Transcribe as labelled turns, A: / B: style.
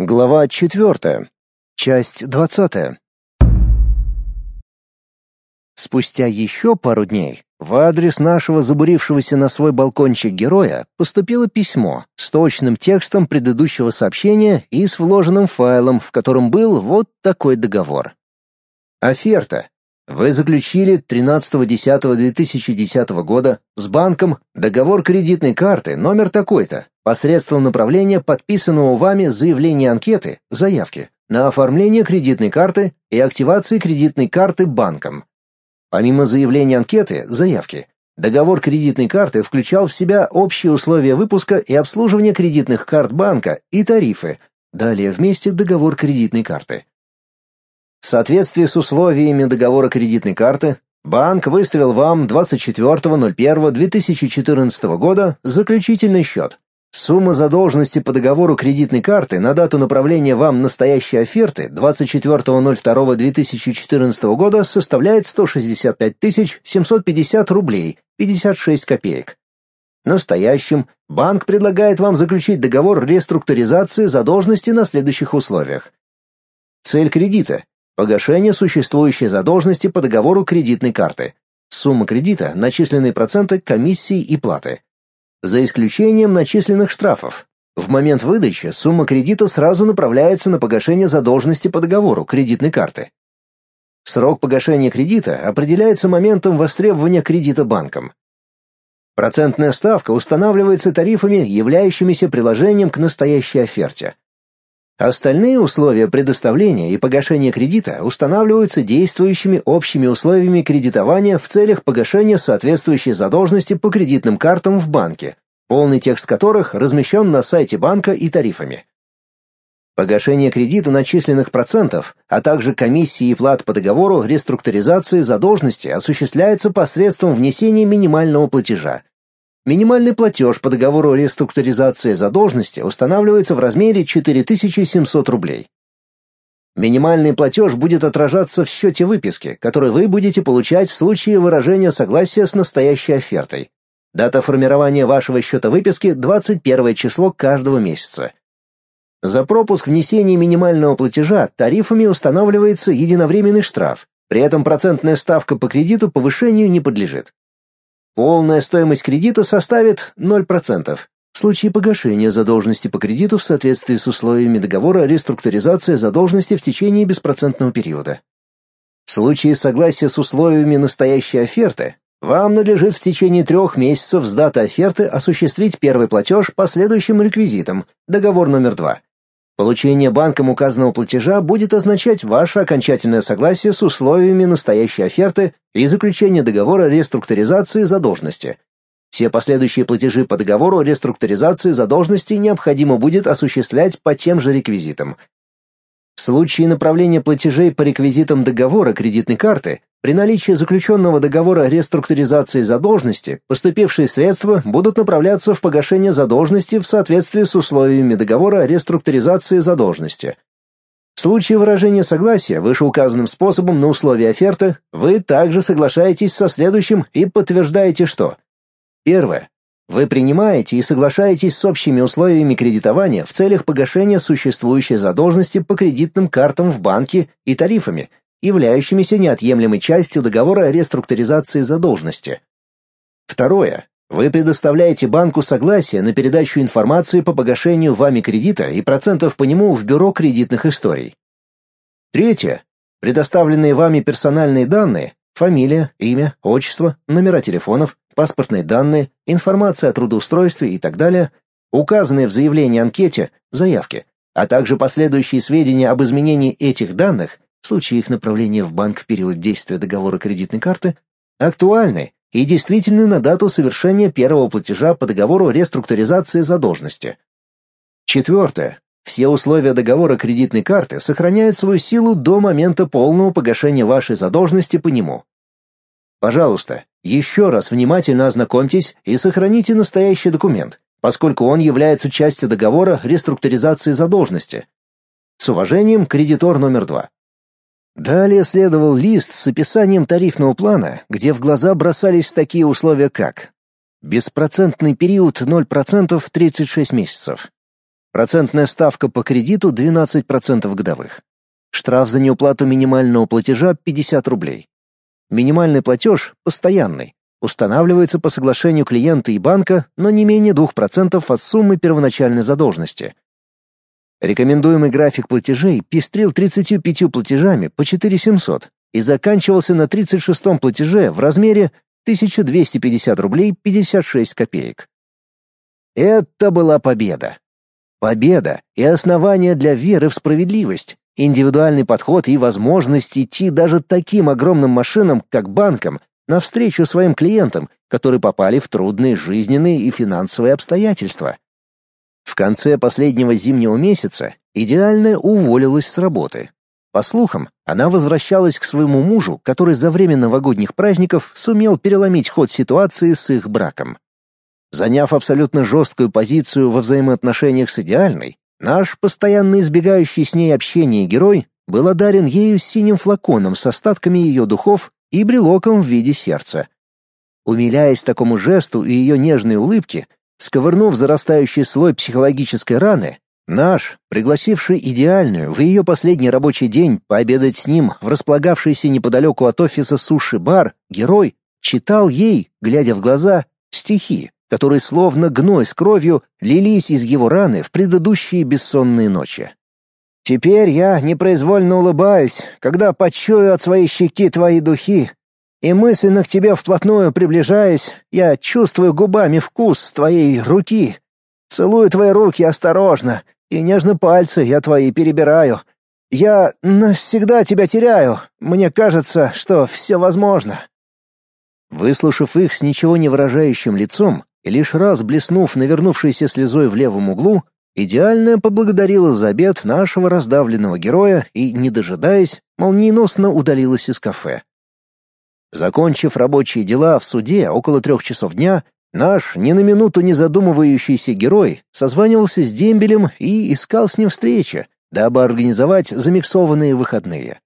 A: Глава 4. Часть 20. Спустя еще пару дней в адрес нашего забурившегося на свой балкончик героя поступило письмо с точным текстом предыдущего сообщения и с вложенным файлом, в котором был вот такой договор. Оферта. Вы заключили 13.10.2010 года с банком договор кредитной карты номер такой-то посредством направления подписанного вами заявления анкеты, заявки, на оформление кредитной карты и активации кредитной карты банком. Помимо заявления анкеты, заявки, договор кредитной карты включал в себя общие условия выпуска и обслуживания кредитных карт банка и тарифы, далее вместе договор кредитной карты. В соответствии с условиями договора кредитной карты, банк выставил вам 24.01.2014 года заключительный счет Сумма задолженности по договору кредитной карты на дату направления вам настоящей оферты 24.02.2014 года составляет 165 750 рублей 56 копеек. Настоящим банк предлагает вам заключить договор реструктуризации задолженности на следующих условиях. Цель кредита – погашение существующей задолженности по договору кредитной карты. Сумма кредита, начисленные проценты комиссии и платы – за исключением начисленных штрафов. В момент выдачи сумма кредита сразу направляется на погашение задолженности по договору кредитной карты. Срок погашения кредита определяется моментом востребования кредита банком. Процентная ставка устанавливается тарифами, являющимися приложением к настоящей оферте. Остальные условия предоставления и погашения кредита устанавливаются действующими общими условиями кредитования в целях погашения соответствующей задолженности по кредитным картам в банке, полный текст которых размещен на сайте банка и тарифами. Погашение кредита начисленных процентов, а также комиссии и плат по договору реструктуризации задолженности осуществляется посредством внесения минимального платежа, Минимальный платеж по договору реструктуризации задолженности устанавливается в размере 4700 рублей. Минимальный платеж будет отражаться в счете выписки, который вы будете получать в случае выражения согласия с настоящей офертой. Дата формирования вашего счета выписки – 21 число каждого месяца. За пропуск внесения минимального платежа тарифами устанавливается единовременный штраф, при этом процентная ставка по кредиту повышению не подлежит. Полная стоимость кредита составит 0%. В случае погашения задолженности по кредиту в соответствии с условиями договора реструктуризация задолженности в течение беспроцентного периода. В случае согласия с условиями настоящей оферты, вам надлежит в течение трех месяцев с даты оферты осуществить первый платеж по следующим реквизитам, договор номер два. Получение банком указанного платежа будет означать ваше окончательное согласие с условиями настоящей оферты и заключение договора реструктуризации задолженности. Все последующие платежи по договору реструктуризации задолженности необходимо будет осуществлять по тем же реквизитам. В случае направления платежей по реквизитам договора кредитной карты при наличии заключенного договора реструктуризации задолженности поступившие средства будут направляться в погашение задолженности в соответствии с условиями договора реструктуризации задолженности. В случае выражения согласия вышеуказанным способом на условия оферты, вы также соглашаетесь со следующим и подтверждаете, что Первое. Вы принимаете и соглашаетесь с общими условиями кредитования в целях погашения существующей задолженности по кредитным картам в банке и тарифами, являющимися неотъемлемой частью договора о реструктуризации задолженности. Второе. Вы предоставляете банку согласие на передачу информации по погашению вами кредита и процентов по нему в бюро кредитных историй. Третье. Предоставленные вами персональные данные фамилия, имя, отчество, номера телефонов, паспортные данные, информация о трудоустройстве и так далее, указанные в заявлении анкете, заявке, а также последующие сведения об изменении этих данных случае их направления в банк в период действия договора кредитной карты, актуальны и действительны на дату совершения первого платежа по договору реструктуризации задолженности. Четвертое. Все условия договора кредитной карты сохраняют свою силу до момента полного погашения вашей задолженности по нему. Пожалуйста, еще раз внимательно ознакомьтесь и сохраните настоящий документ, поскольку он является частью договора реструктуризации задолженности. С уважением, кредитор номер два. Далее следовал лист с описанием тарифного плана, где в глаза бросались такие условия, как беспроцентный период 0% в 36 месяцев, Процентная ставка по кредиту 12% годовых. Штраф за неуплату минимального платежа 50 рублей. Минимальный платеж постоянный. Устанавливается по соглашению клиента и банка, но не менее 2% от суммы первоначальной задолженности. Рекомендуемый график платежей пестрил 35 платежами по 4700 и заканчивался на 36-м платеже в размере 1250 рублей 56 копеек. Это была победа. Победа и основание для веры в справедливость, индивидуальный подход и возможность идти даже таким огромным машинам, как банкам, навстречу своим клиентам, которые попали в трудные жизненные и финансовые обстоятельства. В конце последнего зимнего месяца идеальная уволилась с работы. По слухам, она возвращалась к своему мужу, который за время новогодних праздников сумел переломить ход ситуации с их браком. Заняв абсолютно жесткую позицию во взаимоотношениях с идеальной, наш постоянно избегающий с ней общения герой был одарен ею синим флаконом с остатками ее духов и брелоком в виде сердца. Умиляясь такому жесту и ее нежной улыбке, сковырнув зарастающий слой психологической раны, наш, пригласивший идеальную в ее последний рабочий день пообедать с ним в располагавшийся неподалеку от офиса суши-бар, герой читал ей, глядя в глаза, стихи, которые словно гной с кровью лились из его раны в предыдущие бессонные ночи. Теперь я непроизвольно улыбаюсь, когда почую от своей щеки твои духи, и мысленно к тебе вплотную приближаясь, я чувствую губами вкус твоей руки. Целую твои руки осторожно, и нежно пальцы я твои перебираю. Я навсегда тебя теряю. Мне кажется, что все возможно. Выслушав их с ничего не выражающим лицом и лишь раз блеснув навернувшейся слезой в левом углу, Идеальная поблагодарила за обед нашего раздавленного героя и, не дожидаясь, молниеносно удалилась из кафе. Закончив рабочие дела в суде около трех часов дня, наш ни на минуту не задумывающийся герой созванивался с дембелем и искал с ним встречи, дабы организовать замиксованные выходные.